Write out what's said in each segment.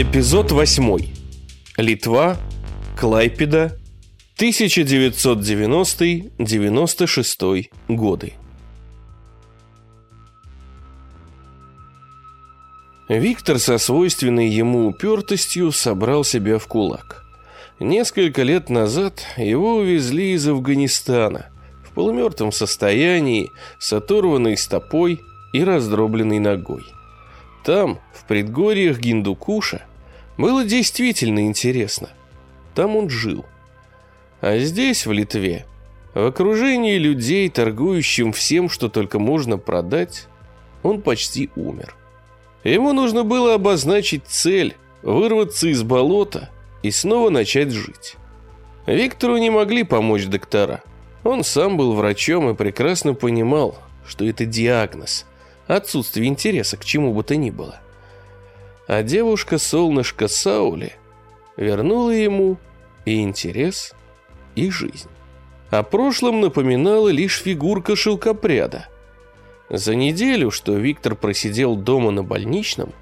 Эпизод 8. Литва, Клайпеда, 1990-96 годы. Виктор со свойственной ему упертостью собрал себя в кулак. Несколько лет назад его увезли из Афганистана в полумертвом состоянии, с оторванной стопой и раздробленной ногой. Там, в предгорьях Гиндукуша, было действительно интересно. Там он жил. А здесь, в Литве, в окружении людей, торгующим всем, что только можно продать, он почти умер. Ему нужно было обозначить цель, вырваться из болота и снова начать жить. Виктору не могли помочь доктора. Он сам был врачом и прекрасно понимал, что это диагноз, отсутствие интереса к чему бы то ни было. А девушка-солнышко Саули вернула ему и интерес, и жизнь. О прошлом напоминала лишь фигурка шелкопряда. За неделю, что Виктор просидел дома на больничном,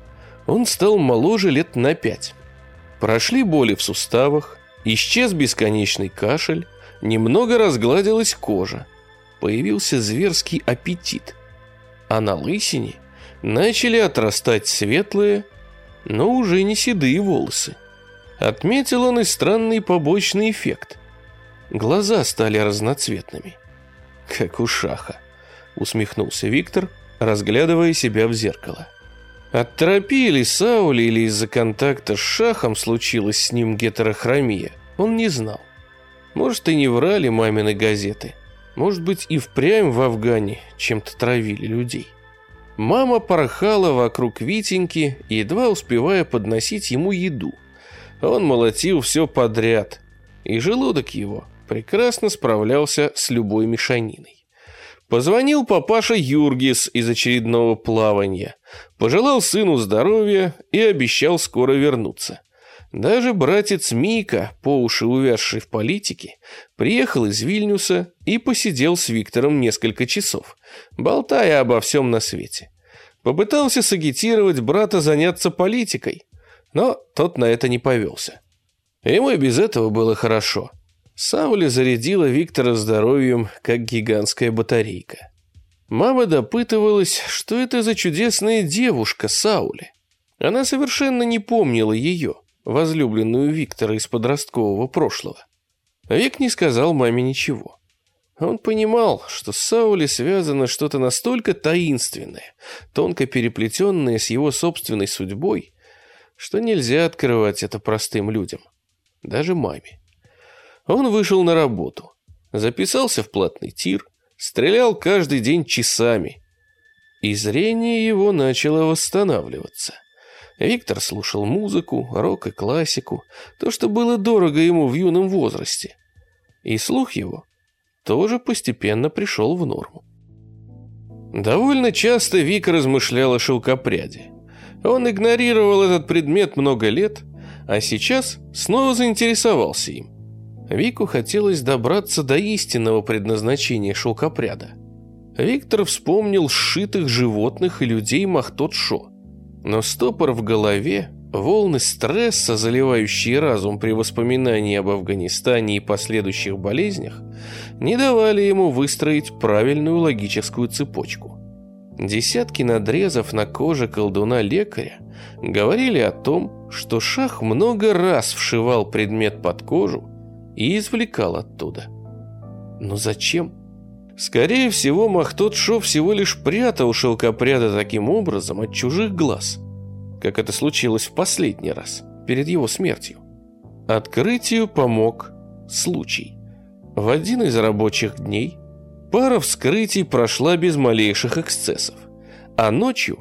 он стал моложе лет на пять. Прошли боли в суставах, исчез бесконечный кашель, немного разгладилась кожа, появился зверский аппетит – а на лысине начали отрастать светлые, но уже не седые волосы. Отметил он и странный побочный эффект. Глаза стали разноцветными. «Как у шаха», — усмехнулся Виктор, разглядывая себя в зеркало. От терапии или Саули, или из-за контакта с шахом случилась с ним гетерохромия, он не знал. Может, и не врали мамины газеты — может быть, и впрямь в Афгане чем-то травили людей. Мама порхала вокруг Витеньки, едва успевая подносить ему еду. Он молотил все подряд, и желудок его прекрасно справлялся с любой мешаниной. Позвонил папаша Юргис из очередного плавания, пожелал сыну здоровья и обещал скоро вернуться. Даже братец Мика, по уши увязший в политике, приехал из Вильнюса и посидел с Виктором несколько часов, болтая обо всем на свете. Попытался сагитировать брата заняться политикой, но тот на это не повелся. Ему и без этого было хорошо. Саули зарядила Виктора здоровьем, как гигантская батарейка. Мама допытывалась, что это за чудесная девушка Саули. Она совершенно не помнила ее – возлюбленную Виктора из подросткового прошлого. Вик не сказал маме ничего. Он понимал, что с Саули связано что-то настолько таинственное, тонко переплетенное с его собственной судьбой, что нельзя открывать это простым людям, даже маме. Он вышел на работу, записался в платный тир, стрелял каждый день часами, и зрение его начало восстанавливаться. Виктор слушал музыку, рок и классику, то, что было дорого ему в юном возрасте. И слух его тоже постепенно пришел в норму. Довольно часто Вик размышлял о шелкопряде. Он игнорировал этот предмет много лет, а сейчас снова заинтересовался им. Вику хотелось добраться до истинного предназначения шелкопряда. Виктор вспомнил сшитых животных и людей Махтот-Шо – но стопор в голове, волны стресса, заливающие разум при воспоминании об Афганистане и последующих болезнях, не давали ему выстроить правильную логическую цепочку. Десятки надрезов на коже колдуна-лекаря говорили о том, что шах много раз вшивал предмет под кожу и извлекал оттуда. Но зачем? Скорее всего, Махтот Шо всего лишь прятал шелкопряда таким образом от чужих глаз, как это случилось в последний раз, перед его смертью. Открытию помог случай. В один из рабочих дней пара вскрытий прошла без малейших эксцессов, а ночью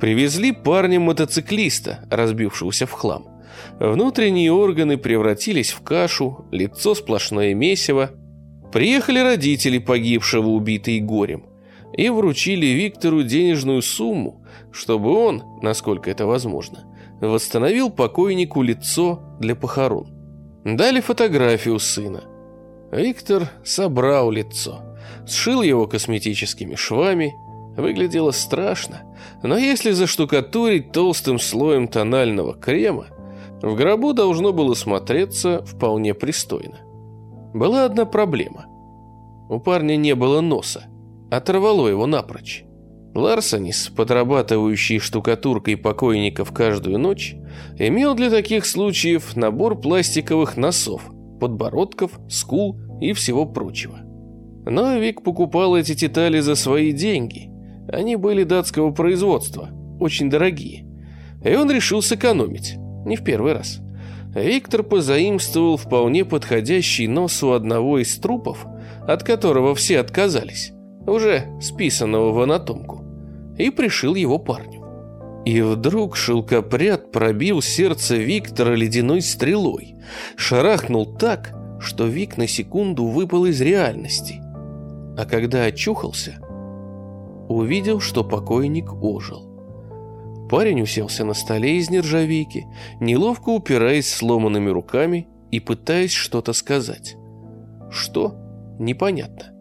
привезли парня-мотоциклиста, разбившегося в хлам. Внутренние органы превратились в кашу, лицо сплошное месиво, Приехали родители погибшего, убитые горем, и вручили Виктору денежную сумму, чтобы он, насколько это возможно, восстановил покойнику лицо для похорон. Дали фотографию сына. Виктор собрал лицо, сшил его косметическими швами Выглядело страшно, но если заштукатурить толстым слоем тонального крема, в гробу должно было смотреться вполне пристойно. Была одна проблема. У парня не было носа, оторвало его напрочь. Ларсонис, подрабатывающий штукатуркой покойников каждую ночь, имел для таких случаев набор пластиковых носов, подбородков, скул и всего прочего. Но Вик покупал эти детали за свои деньги. Они были датского производства, очень дорогие. И он решил сэкономить, не в первый раз. Виктор позаимствовал вполне подходящий нос у одного из трупов, от которого все отказались, уже списанного в анатомку, и пришил его парню. И вдруг шелкопряд пробил сердце Виктора ледяной стрелой, шарахнул так, что Вик на секунду выпал из реальности. А когда очухался, увидел, что покойник ожил. Парень уселся на столе из нержавейки, неловко упираясь сломанными руками и пытаясь что-то сказать. Что? Непонятно.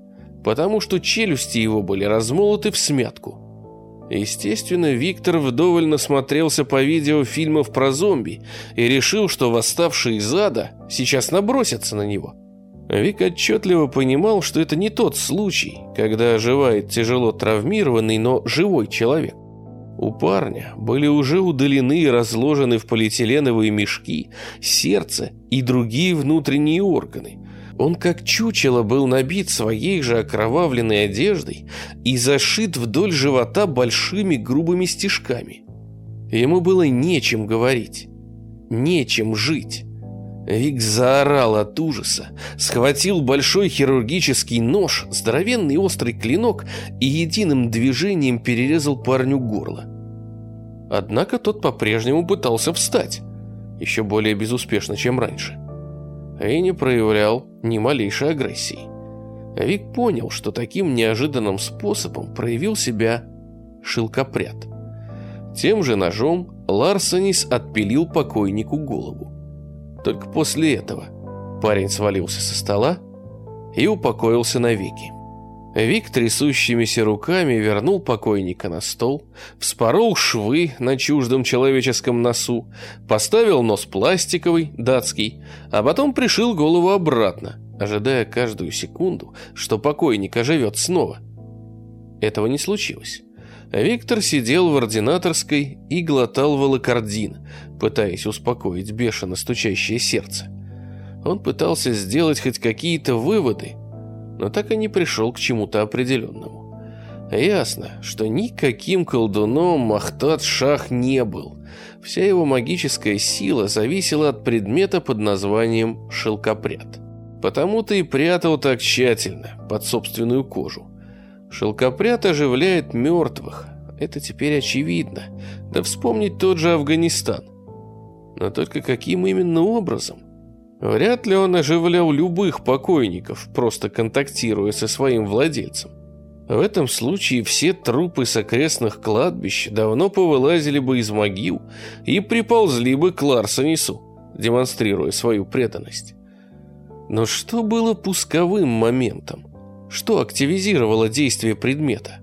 Потому что челюсти его были размолоты в смятку. Естественно, Виктор вдоволь насмотрелся по видео фильмов про зомби и решил, что восставшие из ада сейчас набросятся на него. Вик отчетливо понимал, что это не тот случай, когда оживает тяжело травмированный, но живой человек. У парня были уже удалены и разложены в полиэтиленовые мешки сердце и другие внутренние органы. Он как чучело был набит своей же окровавленной одеждой и зашит вдоль живота большими грубыми стежками. Ему было нечем говорить, нечем жить. Вик заорал от ужаса, схватил большой хирургический нож, здоровенный острый клинок и единым движением перерезал парню горло. Однако тот по-прежнему пытался встать, еще более безуспешно, чем раньше. И не проявлял ни малейшей агрессии. Вик понял, что таким неожиданным способом проявил себя шелкопряд. Тем же ножом Ларсонис отпилил покойнику голову. Только после этого парень свалился со стола и упокоился навеки. Вик трясущимися руками вернул покойника на стол, вспорол швы на чуждом человеческом носу, поставил нос пластиковый, датский, а потом пришил голову обратно, ожидая каждую секунду, что покойник оживет снова. Этого не случилось. Виктор сидел в ординаторской и глотал волокордин, пытаясь успокоить бешено стучащее сердце. Он пытался сделать хоть какие-то выводы, но так и не пришел к чему-то определенному. Ясно, что никаким колдуном Махтат Шах не был. Вся его магическая сила зависела от предмета под названием шелкопряд. Потому-то и прятал так тщательно, под собственную кожу. Шелкопряд оживляет мертвых. Это теперь очевидно. Да вспомнить тот же Афганистан. Но только каким именно образом? Вряд ли он оживлял любых покойников, просто контактируя со своим владельцем. В этом случае все трупы с окрестных кладбищ давно повылазили бы из могил и приползли бы к Ларсонису, демонстрируя свою преданность. Но что было пусковым моментом? Что активизировало действие предмета?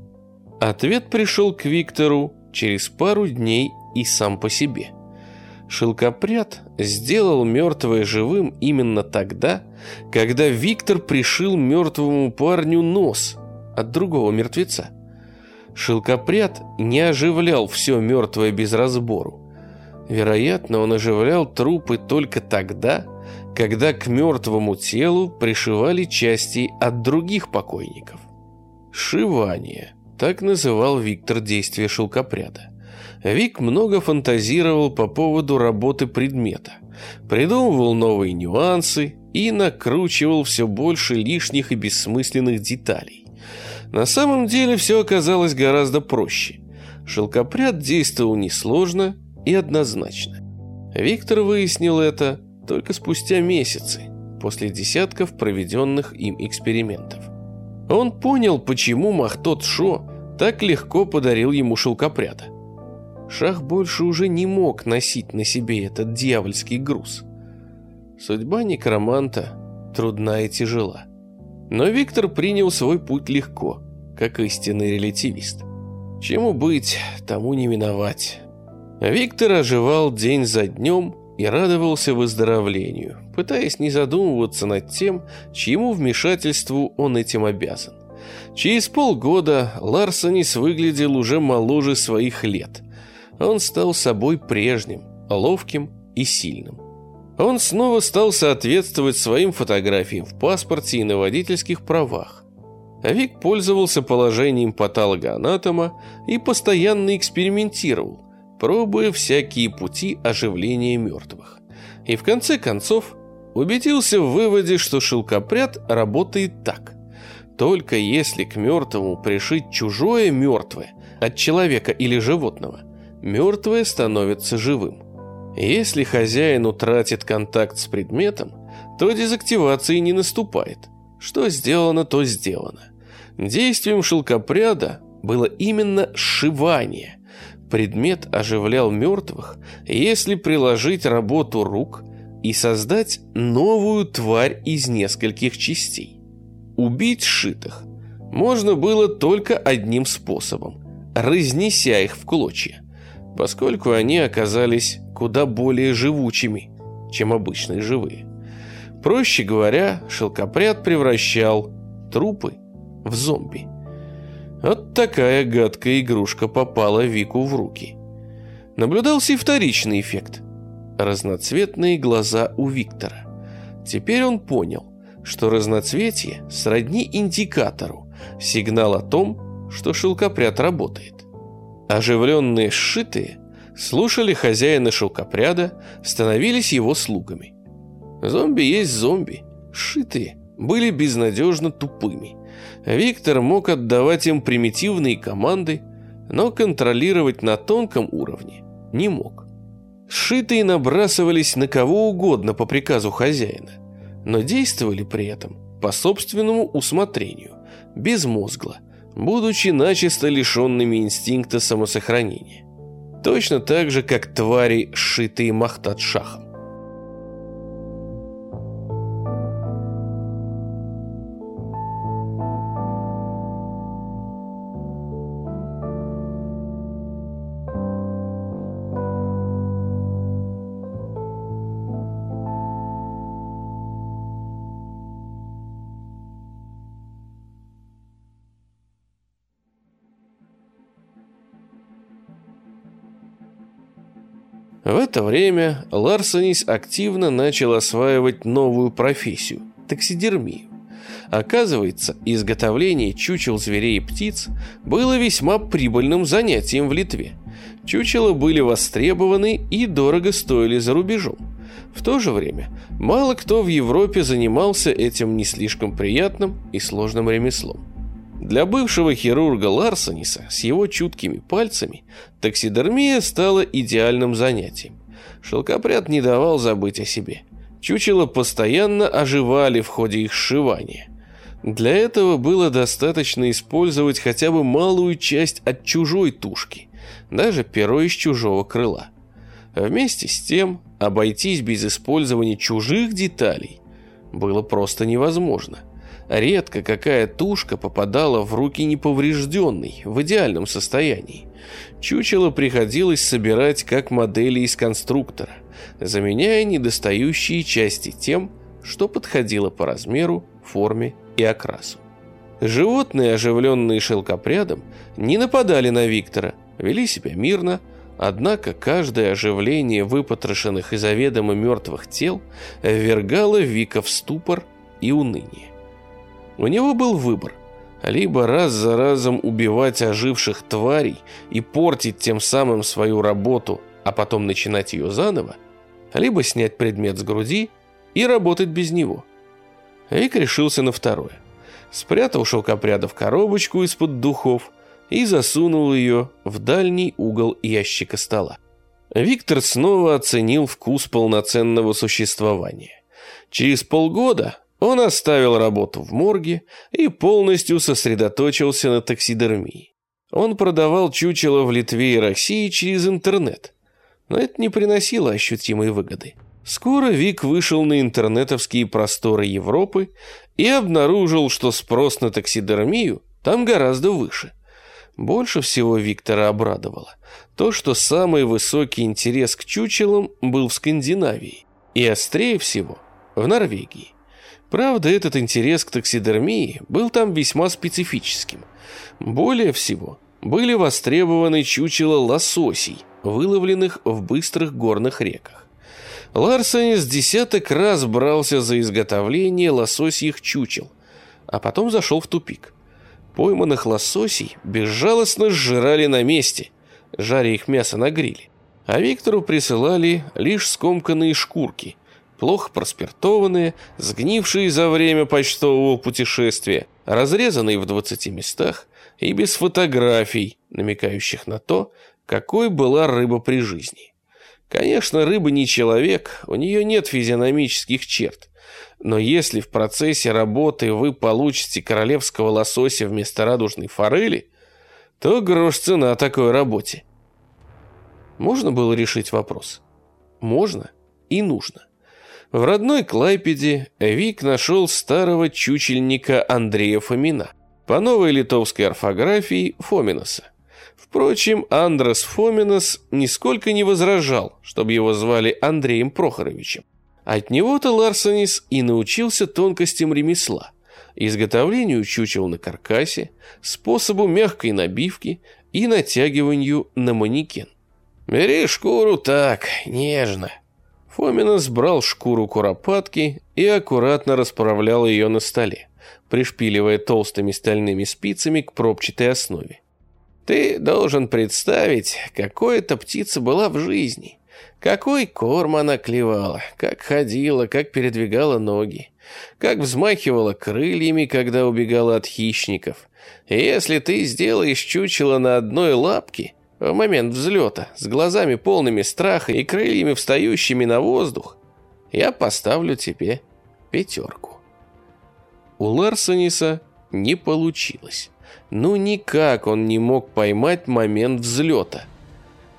Ответ пришел к Виктору через пару дней и сам по себе. Шелкопряд сделал мертвое живым именно тогда, когда Виктор пришил мертвому парню нос от другого мертвеца. Шелкопряд не оживлял все мертвое без разбору. Вероятно, он оживлял трупы только тогда, когда к мертвому телу пришивали части от других покойников. Шивание. Так называл Виктор действие шелкопряда. Вик много фантазировал по поводу работы предмета, придумывал новые нюансы и накручивал все больше лишних и бессмысленных деталей. На самом деле все оказалось гораздо проще. Шелкопряд действовал несложно и однозначно. Виктор выяснил это только спустя месяцы, после десятков проведенных им экспериментов. Он понял, почему Махтот Шо так легко подарил ему шелкопряда. Шах больше уже не мог носить на себе этот дьявольский груз. Судьба некроманта трудна и тяжела. Но Виктор принял свой путь легко, как истинный релятивист. Чему быть, тому не миновать. Виктор оживал день за днем и радовался выздоровлению, пытаясь не задумываться над тем, чьему вмешательству он этим обязан. Через полгода Ларсонис выглядел уже моложе своих лет. Он стал собой прежним, ловким и сильным. Он снова стал соответствовать своим фотографиям в паспорте и на водительских правах. Вик пользовался положением патологоанатома и постоянно экспериментировал, пробуя всякие пути оживления мертвых. И в конце концов убедился в выводе, что шелкопряд работает так. Только если к мертвому пришить чужое мертвое от человека или животного, мертвое становится живым. Если хозяин утратит контакт с предметом, то дезактивации не наступает. Что сделано, то сделано. Действием шелкопряда было именно сшивание, Предмет оживлял мертвых, если приложить работу рук и создать новую тварь из нескольких частей. Убить сшитых можно было только одним способом – разнеся их в клочья, поскольку они оказались куда более живучими, чем обычные живые. Проще говоря, шелкопряд превращал трупы в зомби – вот такая гадкая игрушка попала Вику в руки. Наблюдался и вторичный эффект. Разноцветные глаза у Виктора. Теперь он понял, что разноцветие сродни индикатору, сигнал о том, что шелкопряд работает. Оживленные сшитые слушали хозяина шелкопряда, становились его слугами. Зомби есть зомби, сшитые были безнадежно тупыми. Виктор мог отдавать им примитивные команды, но контролировать на тонком уровне не мог. Шитые набрасывались на кого угодно по приказу хозяина, но действовали при этом по собственному усмотрению, безмозгло, будучи начисто лишенными инстинкта самосохранения. Точно так же, как твари, сшитые Махтат-Шахом. В это время Ларсонис активно начал осваивать новую профессию – таксидермию. Оказывается, изготовление чучел зверей и птиц было весьма прибыльным занятием в Литве. Чучела были востребованы и дорого стоили за рубежом. В то же время мало кто в Европе занимался этим не слишком приятным и сложным ремеслом. Для бывшего хирурга Ларсониса с его чуткими пальцами таксидермия стала идеальным занятием. Шелкопряд не давал забыть о себе. Чучела постоянно оживали в ходе их сшивания. Для этого было достаточно использовать хотя бы малую часть от чужой тушки, даже перо из чужого крыла. Вместе с тем, обойтись без использования чужих деталей было просто невозможно. Редко какая тушка попадала в руки неповрежденной, в идеальном состоянии. Чучело приходилось собирать как модели из конструктора, заменяя недостающие части тем, что подходило по размеру, форме и окрасу. Животные, оживленные шелкопрядом, не нападали на Виктора, вели себя мирно, однако каждое оживление выпотрошенных и заведомо мертвых тел ввергало Вика в ступор и уныние. У него был выбор. Либо раз за разом убивать оживших тварей и портить тем самым свою работу, а потом начинать ее заново, либо снять предмет с груди и работать без него. Вик решился на второе. Спрятал шелкопряда в коробочку из-под духов и засунул ее в дальний угол ящика стола. Виктор снова оценил вкус полноценного существования. Через полгода он оставил работу в морге и полностью сосредоточился на таксидермии. Он продавал чучело в Литве и России через интернет, но это не приносило ощутимой выгоды. Скоро Вик вышел на интернетовские просторы Европы и обнаружил, что спрос на таксидермию там гораздо выше. Больше всего Виктора обрадовало то, что самый высокий интерес к чучелам был в Скандинавии, и острее всего в Норвегии. Правда, этот интерес к таксидермии был там весьма специфическим. Более всего были востребованы чучела лососей, выловленных в быстрых горных реках. Ларсенис десяток раз брался за изготовление лососьих чучел, а потом зашел в тупик. Пойманных лососей безжалостно сжирали на месте, жаря их мясо на гриле. А Виктору присылали лишь скомканные шкурки, плохо проспиртованные, сгнившие за время почтового путешествия, разрезанные в 20 местах и без фотографий, намекающих на то, какой была рыба при жизни. Конечно, рыба не человек, у нее нет физиономических черт. Но если в процессе работы вы получите королевского лосося вместо радужной форели, то грош цена такой работе. Можно было решить вопрос? Можно и нужно. В родной Клайпеде Вик нашел старого чучельника Андрея Фомина, по новой литовской орфографии Фоминоса. Впрочем, Андрес Фоминос нисколько не возражал, чтобы его звали Андреем Прохоровичем. От него-то Ларсонис и научился тонкостям ремесла, изготовлению чучел на каркасе, способу мягкой набивки и натягиванию на манекен. «Бери шкуру так, нежно». Фоминос брал шкуру куропатки и аккуратно расправлял ее на столе, пришпиливая толстыми стальными спицами к пробчатой основе. Ты должен представить, какой эта птица была в жизни. Какой корм она клевала, как ходила, как передвигала ноги, как взмахивала крыльями, когда убегала от хищников. И если ты сделаешь чучело на одной лапке, в момент взлета, с глазами полными страха и крыльями встающими на воздух, я поставлю тебе пятерку. У Ларсониса не получилось. Ну никак он не мог поймать момент взлета.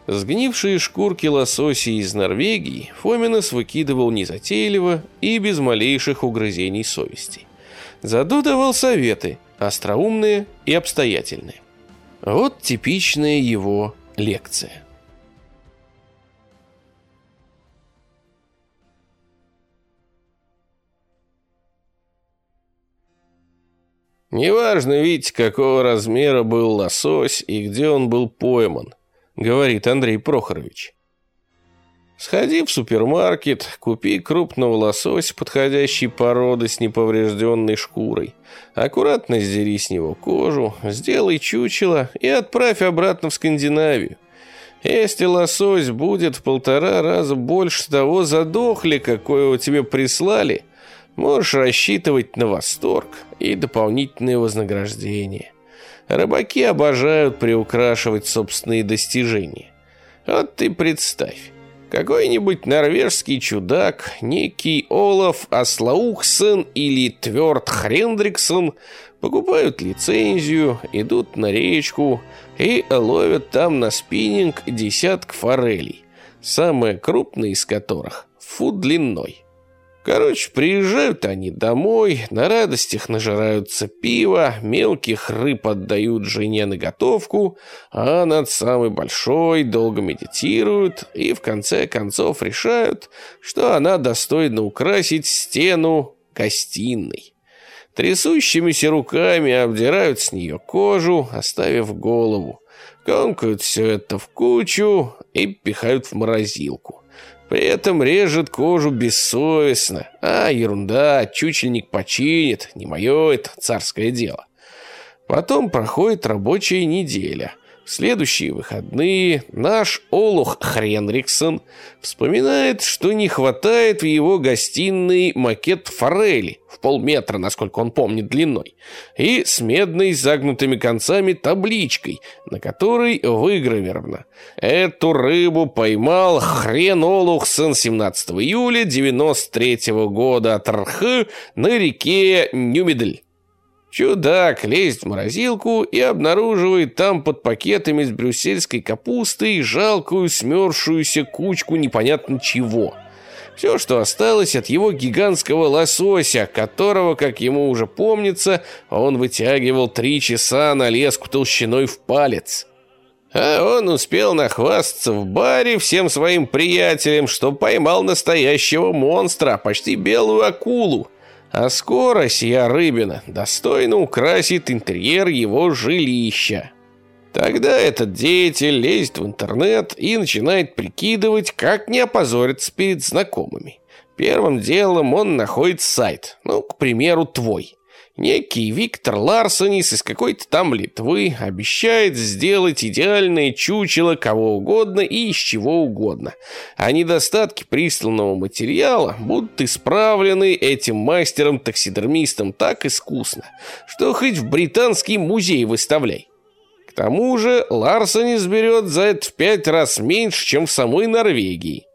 Сгнившие шкурки лосося из Норвегии Фоминос выкидывал незатейливо и без малейших угрызений совести. Зато давал советы, остроумные и обстоятельные. Вот типичная его лекция. «Неважно, видите, какого размера был лосось и где он был пойман», говорит Андрей Прохорович. Сходи в супермаркет, купи крупного лосося подходящей породы с неповрежденной шкурой. Аккуратно сдери с него кожу, сделай чучело и отправь обратно в Скандинавию. Если лосось будет в полтора раза больше того задохли, какое тебе прислали, можешь рассчитывать на восторг и дополнительные вознаграждения. Рыбаки обожают приукрашивать собственные достижения. Вот ты представь, какой-нибудь норвежский чудак, некий Олаф Аслаухсен или Тверд Хрендриксон покупают лицензию, идут на речку и ловят там на спиннинг десяток форелей, самая крупная из которых фут длиной. Короче, приезжают они домой, на радостях нажираются пива, мелких рыб отдают жене на готовку, а над самой большой долго медитируют и в конце концов решают, что она достойна украсить стену гостиной. Трясущимися руками обдирают с нее кожу, оставив голову, комкают все это в кучу и пихают в морозилку. При этом режет кожу бессовестно. А, ерунда, чучельник починит, не мое это царское дело. Потом проходит рабочая неделя следующие выходные наш Олух Хренриксон вспоминает, что не хватает в его гостиной макет форели в полметра, насколько он помнит длиной, и с медной загнутыми концами табличкой, на которой выгравировано «Эту рыбу поймал Хрен Олухсон 17 июля 93 года от Рх на реке Нюмидль». Чудак лезет в морозилку и обнаруживает там под пакетами с брюссельской капустой жалкую смерзшуюся кучку непонятно чего. Все, что осталось от его гигантского лосося, которого, как ему уже помнится, он вытягивал три часа на леску толщиной в палец. А он успел нахвастаться в баре всем своим приятелям, что поймал настоящего монстра, почти белую акулу. А скоро сия рыбина достойно украсит интерьер его жилища. Тогда этот деятель лезет в интернет и начинает прикидывать, как не опозориться перед знакомыми. Первым делом он находит сайт, ну, к примеру, твой. Некий Виктор Ларсонис из какой-то там Литвы обещает сделать идеальное чучело кого угодно и из чего угодно. А недостатки присланного материала будут исправлены этим мастером-таксидермистом так искусно, что хоть в британский музей выставляй. К тому же Ларсонис берет за это в пять раз меньше, чем в самой Норвегии.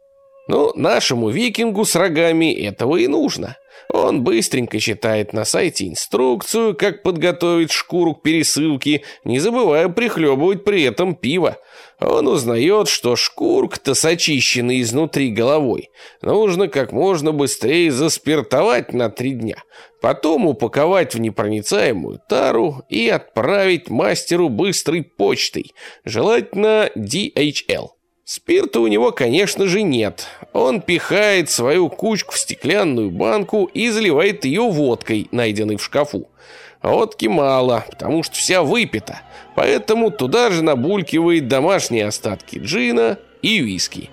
Ну, нашему викингу с рогами этого и нужно. Он быстренько читает на сайте инструкцию, как подготовить шкуру к пересылке, не забывая прихлебывать при этом пиво. Он узнает, что шкурка-то сочищена изнутри головой. Нужно как можно быстрее заспиртовать на три дня. Потом упаковать в непроницаемую тару и отправить мастеру быстрой почтой, желательно DHL. Спирта у него, конечно же, нет. Он пихает свою кучку в стеклянную банку и заливает ее водкой, найденной в шкафу. Водки мало, потому что вся выпита, поэтому туда же набулькивает домашние остатки джина и виски.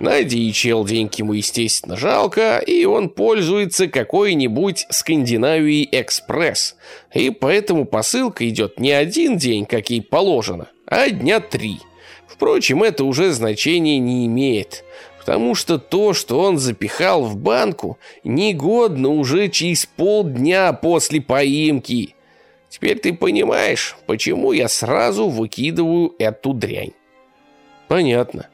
На DHL деньги ему, естественно, жалко, и он пользуется какой-нибудь Скандинавией Экспресс. И поэтому посылка идет не один день, как ей положено, а дня три – Впрочем, это уже значения не имеет, потому что то, что он запихал в банку, негодно уже через полдня после поимки. Теперь ты понимаешь, почему я сразу выкидываю эту дрянь. Понятно.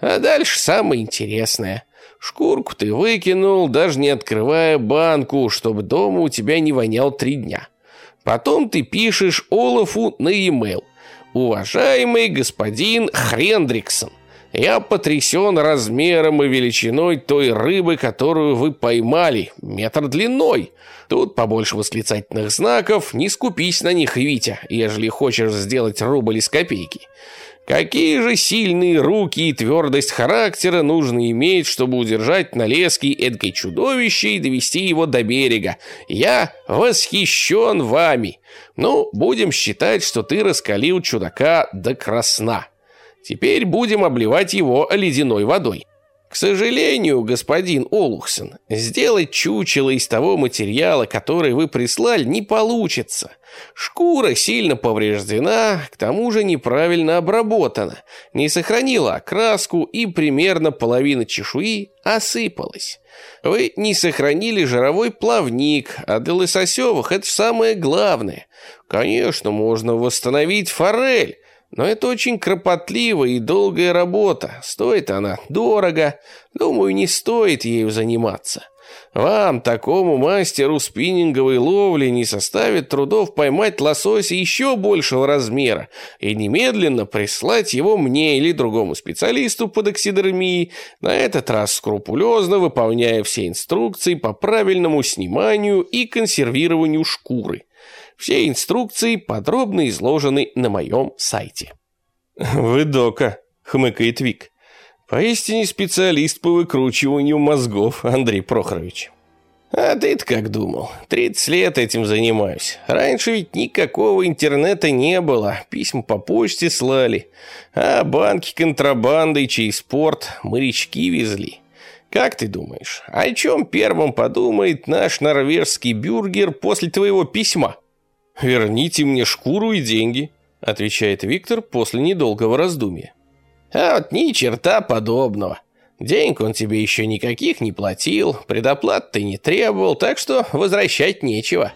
А дальше самое интересное. Шкурку ты выкинул, даже не открывая банку, чтобы дома у тебя не вонял три дня. Потом ты пишешь Олафу на e-mail – «Уважаемый господин Хрендриксон, я потрясен размером и величиной той рыбы, которую вы поймали, метр длиной. Тут побольше восклицательных знаков, не скупись на них, Витя, ежели хочешь сделать рубль из копейки. Какие же сильные руки и твердость характера нужно иметь, чтобы удержать на леске эдкой чудовище и довести его до берега? Я восхищен вами. Ну, будем считать, что ты раскалил чудака до красна. Теперь будем обливать его ледяной водой. К сожалению, господин Олухсон, сделать чучело из того материала, который вы прислали, не получится. Шкура сильно повреждена, к тому же неправильно обработана, не сохранила окраску и примерно половина чешуи осыпалась. Вы не сохранили жировой плавник, а для лососевых это самое главное. Конечно, можно восстановить форель, но это очень кропотливая и долгая работа. Стоит она дорого. Думаю, не стоит ею заниматься. Вам, такому мастеру спиннинговой ловли, не составит трудов поймать лосося еще большего размера и немедленно прислать его мне или другому специалисту по доксидермии, на этот раз скрупулезно выполняя все инструкции по правильному сниманию и консервированию шкуры. Все инструкции подробно изложены на моем сайте. «Вы дока», — хмыкает Вик. «Поистине специалист по выкручиванию мозгов, Андрей Прохорович». «А ты-то как думал? 30 лет этим занимаюсь. Раньше ведь никакого интернета не было, письма по почте слали, а банки контрабандой через порт морячки везли». Как ты думаешь, о чем первым подумает наш норвежский бюргер после твоего письма? «Верните мне шкуру и деньги», — отвечает Виктор после недолгого раздумья. «А вот ни черта подобного. Денег он тебе еще никаких не платил, предоплат ты не требовал, так что возвращать нечего.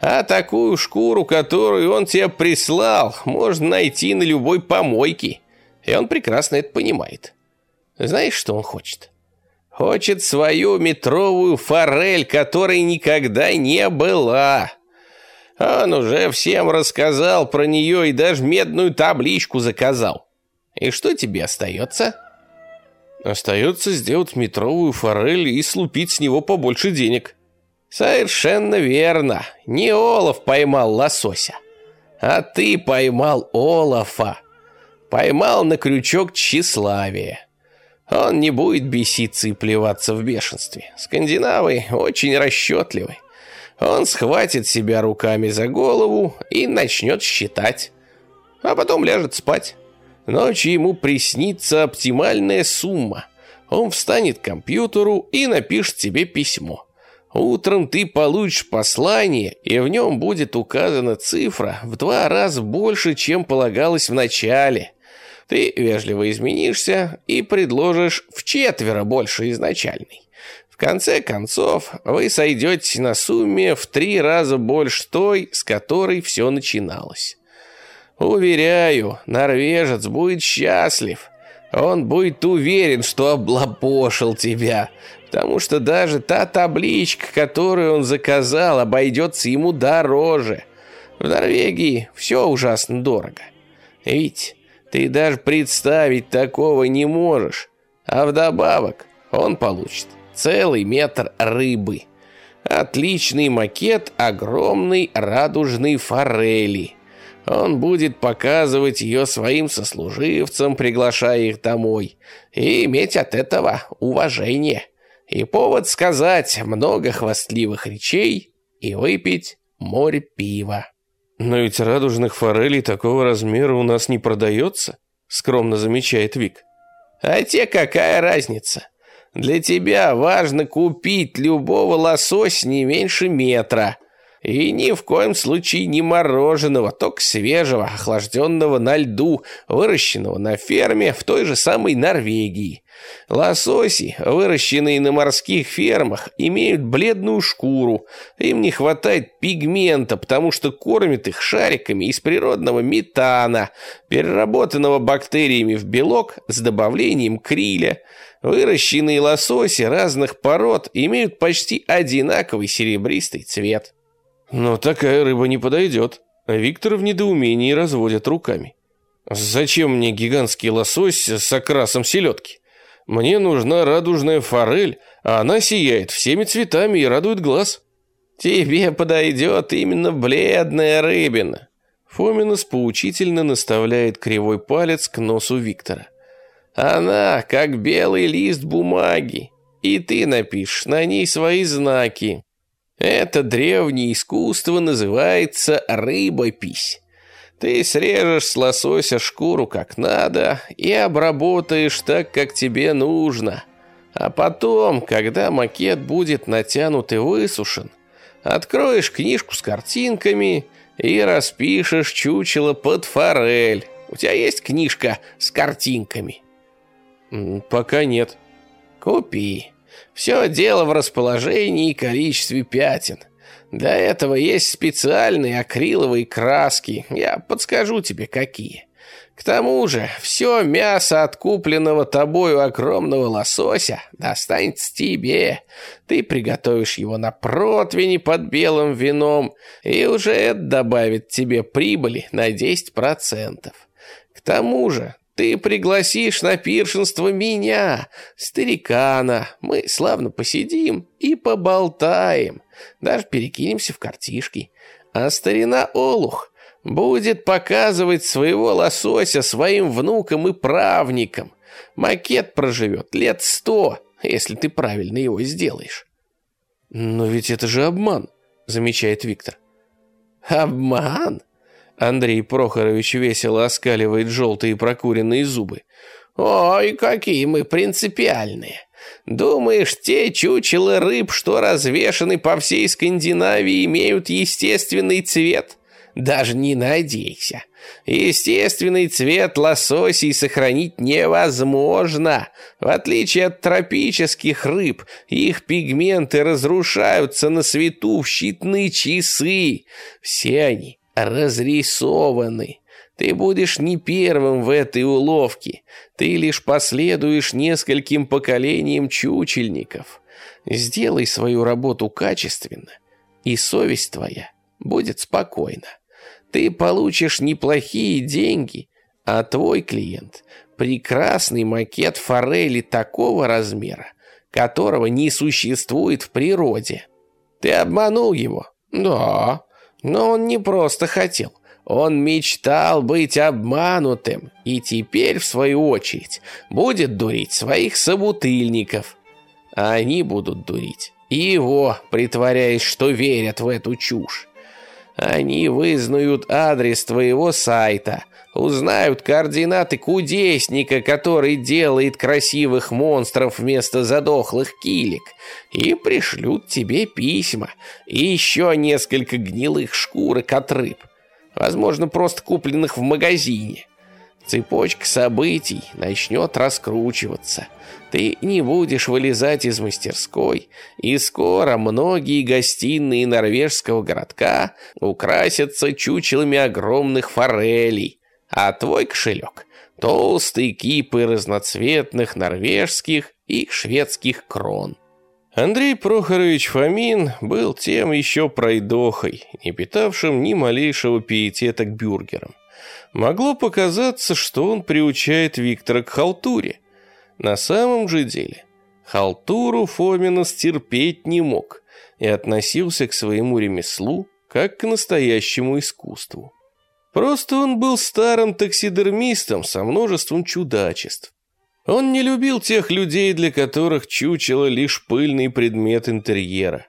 А такую шкуру, которую он тебе прислал, можно найти на любой помойке. И он прекрасно это понимает. Знаешь, что он хочет?» Хочет свою метровую форель, которой никогда не была. Он уже всем рассказал про нее и даже медную табличку заказал. И что тебе остается? Остается сделать метровую форель и слупить с него побольше денег. Совершенно верно. Не Олаф поймал лосося, а ты поймал Олафа. Поймал на крючок тщеславие. Он не будет беситься и плеваться в бешенстве. Скандинавы очень расчетливы. Он схватит себя руками за голову и начнет считать. А потом ляжет спать. Ночью ему приснится оптимальная сумма. Он встанет к компьютеру и напишет тебе письмо. Утром ты получишь послание, и в нем будет указана цифра в два раза больше, чем полагалось в начале. Ты вежливо изменишься и предложишь в четверо больше изначальной. Конце концов, вы сойдете на сумме в три раза больше той, с которой все начиналось. Уверяю, норвежец будет счастлив. Он будет уверен, что облапошил тебя, потому что даже та табличка, которую он заказал, обойдется ему дороже. В Норвегии все ужасно дорого. Ведь ты даже представить такого не можешь. А вдобавок он получит целый метр рыбы. Отличный макет огромной радужной форели. Он будет показывать ее своим сослуживцам, приглашая их домой, и иметь от этого уважение и повод сказать много хвастливых речей и выпить море пива. «Но ведь радужных форелей такого размера у нас не продается», — скромно замечает Вик. «А те какая разница? Для тебя важно купить любого лосось не меньше метра, и ни в коем случае не мороженого, только свежего, охлажденного на льду, выращенного на ферме в той же самой Норвегии. Лососи, выращенные на морских фермах, имеют бледную шкуру. Им не хватает пигмента, потому что кормят их шариками из природного метана, переработанного бактериями в белок с добавлением криля. Выращенные лососи разных пород имеют почти одинаковый серебристый цвет. Но такая рыба не подойдет. А Виктор в недоумении разводит руками. Зачем мне гигантский лосось с окрасом селедки? Мне нужна радужная форель, а она сияет всеми цветами и радует глаз. Тебе подойдет именно бледная рыбина. Фоминос поучительно наставляет кривой палец к носу Виктора. Она как белый лист бумаги, и ты напишешь на ней свои знаки, это древнее искусство называется рыбопись. Ты срежешь с лосося шкуру как надо и обработаешь так, как тебе нужно. А потом, когда макет будет натянут и высушен, откроешь книжку с картинками и распишешь чучело под форель. У тебя есть книжка с картинками? Пока нет. Купи. Все дело в расположении и количестве пятен. Для этого есть специальные акриловые краски. Я подскажу тебе, какие. К тому же, все мясо откупленного тобою огромного лосося достанется тебе. Ты приготовишь его на противне под белым вином, и уже это добавит тебе прибыли на 10%. К тому же, ты пригласишь на пиршенство меня, старикана. Мы славно посидим и поболтаем. Даже перекинемся в картишки. А старина Олух будет показывать своего лосося своим внукам и правникам. Макет проживет лет сто, если ты правильно его сделаешь. Но ведь это же обман, замечает Виктор. Обман? Андрей Прохорович весело оскаливает желтые прокуренные зубы. «Ой, какие мы принципиальные! Думаешь, те чучелы рыб, что развешаны по всей Скандинавии, имеют естественный цвет? Даже не надейся. Естественный цвет лососей сохранить невозможно. В отличие от тропических рыб, их пигменты разрушаются на свету в щитные часы. Все они разрисованы. Ты будешь не первым в этой уловке. Ты лишь последуешь нескольким поколениям чучельников. Сделай свою работу качественно, и совесть твоя будет спокойна. Ты получишь неплохие деньги, а твой клиент прекрасный макет форели такого размера, которого не существует в природе. Ты обманул его? Да, но он не просто хотел. Он мечтал быть обманутым и теперь, в свою очередь, будет дурить своих собутыльников. А они будут дурить его, притворяясь, что верят в эту чушь. Они вызнают адрес твоего сайта, узнают координаты кудесника, который делает красивых монстров вместо задохлых килек, и пришлют тебе письма и еще несколько гнилых шкурок от рыб возможно, просто купленных в магазине. Цепочка событий начнет раскручиваться. Ты не будешь вылезать из мастерской, и скоро многие гостиные норвежского городка украсятся чучелами огромных форелей, а твой кошелек — толстые кипы разноцветных норвежских и шведских крон. Андрей Прохорович Фомин был тем еще пройдохой, не питавшим ни малейшего пиетета к бюргерам. Могло показаться, что он приучает Виктора к халтуре. На самом же деле, халтуру Фомина стерпеть не мог и относился к своему ремеслу как к настоящему искусству. Просто он был старым таксидермистом со множеством чудачеств. Он не любил тех людей, для которых чучело лишь пыльный предмет интерьера.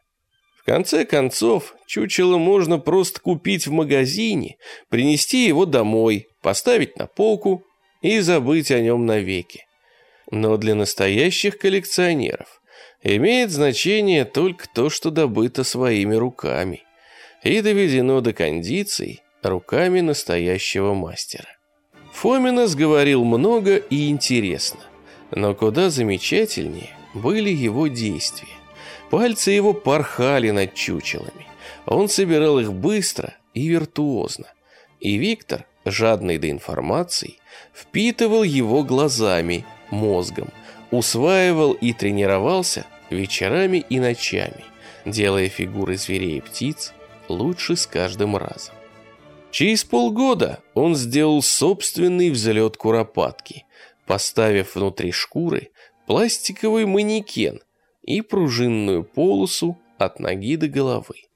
В конце концов, чучело можно просто купить в магазине, принести его домой, поставить на полку и забыть о нем навеки. Но для настоящих коллекционеров имеет значение только то, что добыто своими руками и доведено до кондиций руками настоящего мастера. Фоминас говорил много и интересно. Но куда замечательнее были его действия. Пальцы его порхали над чучелами. Он собирал их быстро и виртуозно. И Виктор, жадный до информации, впитывал его глазами, мозгом, усваивал и тренировался вечерами и ночами, делая фигуры зверей и птиц лучше с каждым разом. Через полгода он сделал собственный взлет куропатки – поставив внутри шкуры пластиковый манекен и пружинную полосу от ноги до головы.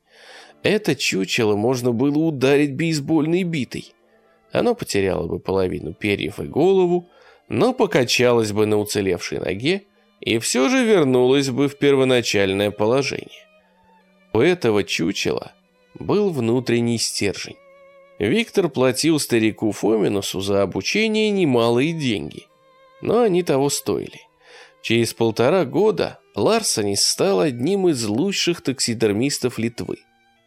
Это чучело можно было ударить бейсбольной битой. Оно потеряло бы половину перьев и голову, но покачалось бы на уцелевшей ноге и все же вернулось бы в первоначальное положение. У этого чучела был внутренний стержень. Виктор платил старику Фоминусу за обучение немалые деньги – но они того стоили. Через полтора года Ларсонис стал одним из лучших таксидермистов Литвы.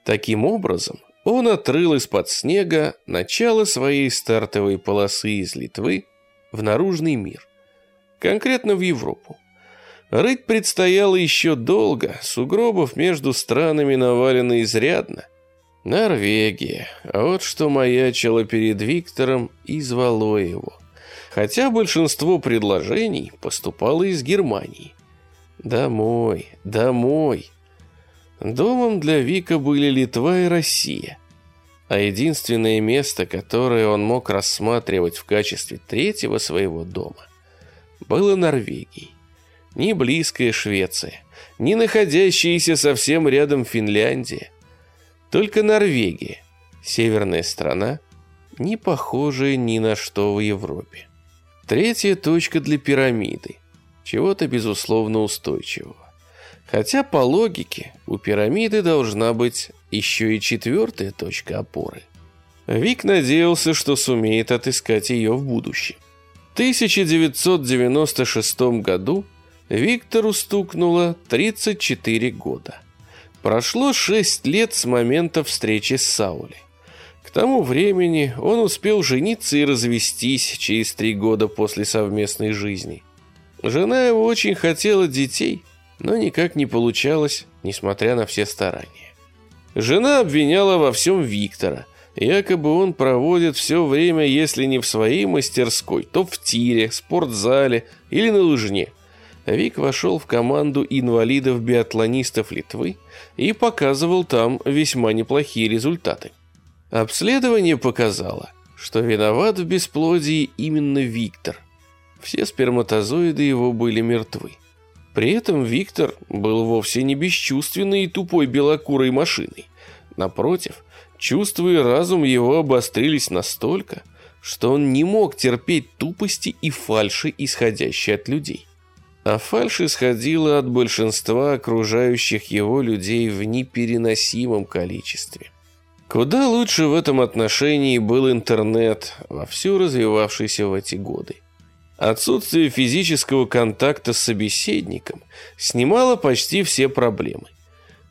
Таким образом, он отрыл из-под снега начало своей стартовой полосы из Литвы в наружный мир, конкретно в Европу. Рыть предстояло еще долго, сугробов между странами навалено изрядно. Норвегия, вот что маячило перед Виктором и звало его – хотя большинство предложений поступало из Германии. Домой, домой. Домом для Вика были Литва и Россия. А единственное место, которое он мог рассматривать в качестве третьего своего дома, было Норвегией. Не близкая Швеция, не находящаяся совсем рядом Финляндия. Только Норвегия, северная страна, не похожая ни на что в Европе. Третья точка для пирамиды. Чего-то безусловно устойчивого. Хотя по логике у пирамиды должна быть еще и четвертая точка опоры. Вик надеялся, что сумеет отыскать ее в будущем. В 1996 году Виктору стукнуло 34 года. Прошло 6 лет с момента встречи с Саули тому времени он успел жениться и развестись через три года после совместной жизни. Жена его очень хотела детей, но никак не получалось, несмотря на все старания. Жена обвиняла во всем Виктора. Якобы он проводит все время, если не в своей мастерской, то в тире, спортзале или на лыжне. Вик вошел в команду инвалидов-биатлонистов Литвы и показывал там весьма неплохие результаты. Обследование показало, что виноват в бесплодии именно Виктор. Все сперматозоиды его были мертвы. При этом Виктор был вовсе не бесчувственной и тупой белокурой машиной. Напротив, чувства и разум его обострились настолько, что он не мог терпеть тупости и фальши, исходящей от людей. А фальшь исходила от большинства окружающих его людей в непереносимом количестве. Куда лучше в этом отношении был интернет, вовсю развивавшийся в эти годы. Отсутствие физического контакта с собеседником снимало почти все проблемы.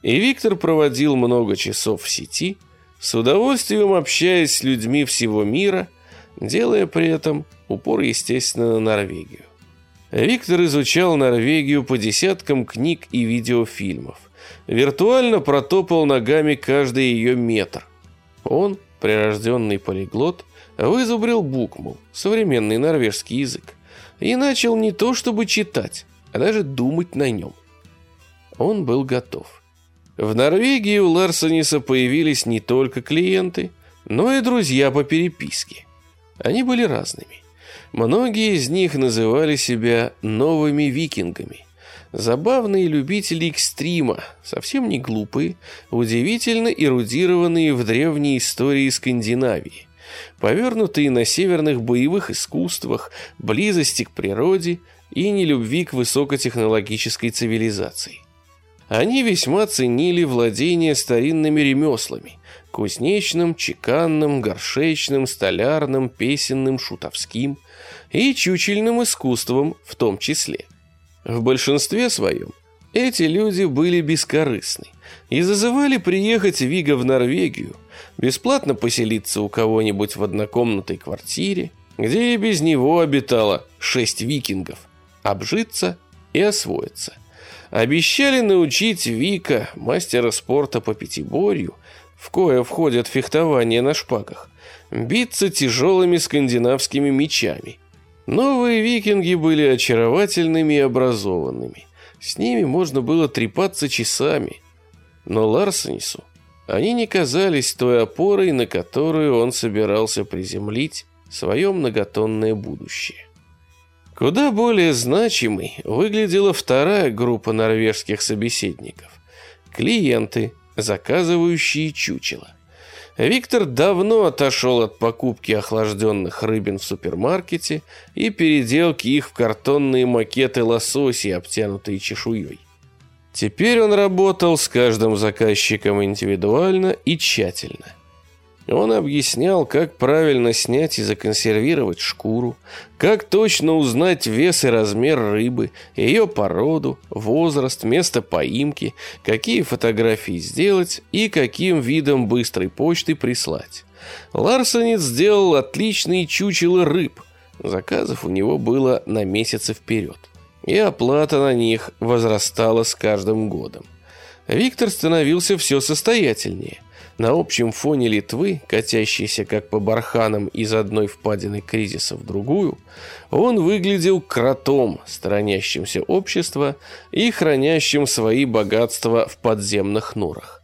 И Виктор проводил много часов в сети, с удовольствием общаясь с людьми всего мира, делая при этом упор, естественно, на Норвегию. Виктор изучал Норвегию по десяткам книг и видеофильмов. Виртуально протопал ногами каждый ее метр. Он, прирожденный полиглот, вызубрил букму, современный норвежский язык, и начал не то чтобы читать, а даже думать на нем. Он был готов. В Норвегии у Ларсониса появились не только клиенты, но и друзья по переписке. Они были разными. Многие из них называли себя новыми викингами. Забавные любители экстрима, совсем не глупые, удивительно эрудированные в древней истории Скандинавии, повернутые на северных боевых искусствах, близости к природе и нелюбви к высокотехнологической цивилизации. Они весьма ценили владение старинными ремеслами, кузнечным, чеканным, горшечным, столярным, песенным, шутовским и чучельным искусством в том числе. В большинстве своем эти люди были бескорыстны и зазывали приехать Вига в Норвегию, бесплатно поселиться у кого-нибудь в однокомнатной квартире, где и без него обитало шесть викингов, обжиться и освоиться. Обещали научить Вика, мастера спорта по пятиборью, в кое входят фехтование на шпагах, биться тяжелыми скандинавскими мечами. Новые викинги были очаровательными и образованными. С ними можно было трепаться часами. Но Ларсенису они не казались той опорой, на которую он собирался приземлить свое многотонное будущее. Куда более значимой выглядела вторая группа норвежских собеседников – клиенты – заказывающие чучело. Виктор давно отошел от покупки охлажденных рыбин в супермаркете и переделки их в картонные макеты лососи, обтянутые чешуей. Теперь он работал с каждым заказчиком индивидуально и тщательно – он объяснял, как правильно снять и законсервировать шкуру, как точно узнать вес и размер рыбы, ее породу, возраст, место поимки, какие фотографии сделать и каким видом быстрой почты прислать. Ларсонец сделал отличные чучелы рыб. Заказов у него было на месяцы вперед. И оплата на них возрастала с каждым годом. Виктор становился все состоятельнее. На общем фоне Литвы, катящейся как по барханам из одной впадины кризиса в другую, он выглядел кротом, сторонящимся общества и хранящим свои богатства в подземных норах.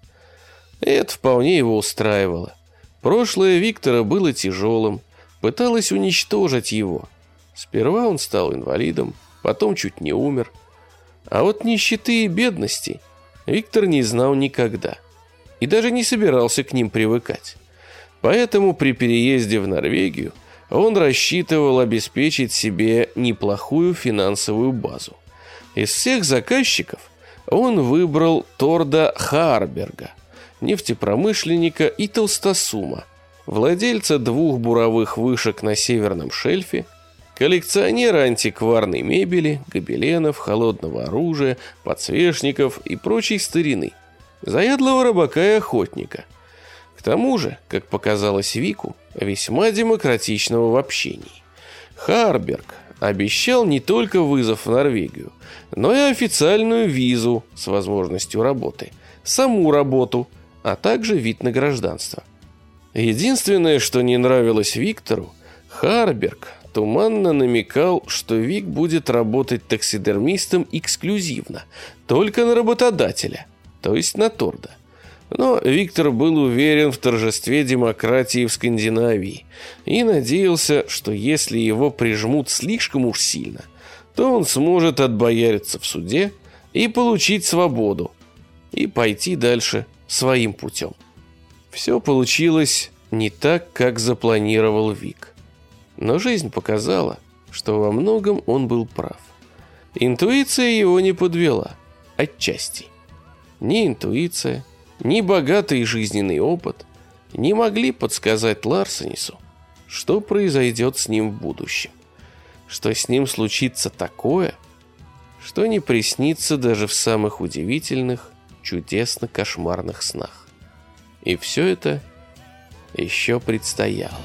Это вполне его устраивало. Прошлое Виктора было тяжелым, пыталось уничтожить его. Сперва он стал инвалидом, потом чуть не умер. А вот нищеты и бедности Виктор не знал никогда – и даже не собирался к ним привыкать. Поэтому при переезде в Норвегию он рассчитывал обеспечить себе неплохую финансовую базу. Из всех заказчиков он выбрал Торда Харберга, нефтепромышленника и толстосума, владельца двух буровых вышек на северном шельфе, коллекционера антикварной мебели, гобеленов, холодного оружия, подсвечников и прочей старины – заядлого рыбака и охотника. К тому же, как показалось Вику, весьма демократичного в общении. Харберг обещал не только вызов в Норвегию, но и официальную визу с возможностью работы, саму работу, а также вид на гражданство. Единственное, что не нравилось Виктору, Харберг туманно намекал, что Вик будет работать таксидермистом эксклюзивно, только на работодателя, то есть на Торда. Но Виктор был уверен в торжестве демократии в Скандинавии и надеялся, что если его прижмут слишком уж сильно, то он сможет отбояриться в суде и получить свободу, и пойти дальше своим путем. Все получилось не так, как запланировал Вик. Но жизнь показала, что во многом он был прав. Интуиция его не подвела, отчасти. Ни интуиция, ни богатый жизненный опыт не могли подсказать Ларсенису, что произойдет с ним в будущем, что с ним случится такое, что не приснится даже в самых удивительных, чудесно-кошмарных снах. И все это еще предстояло.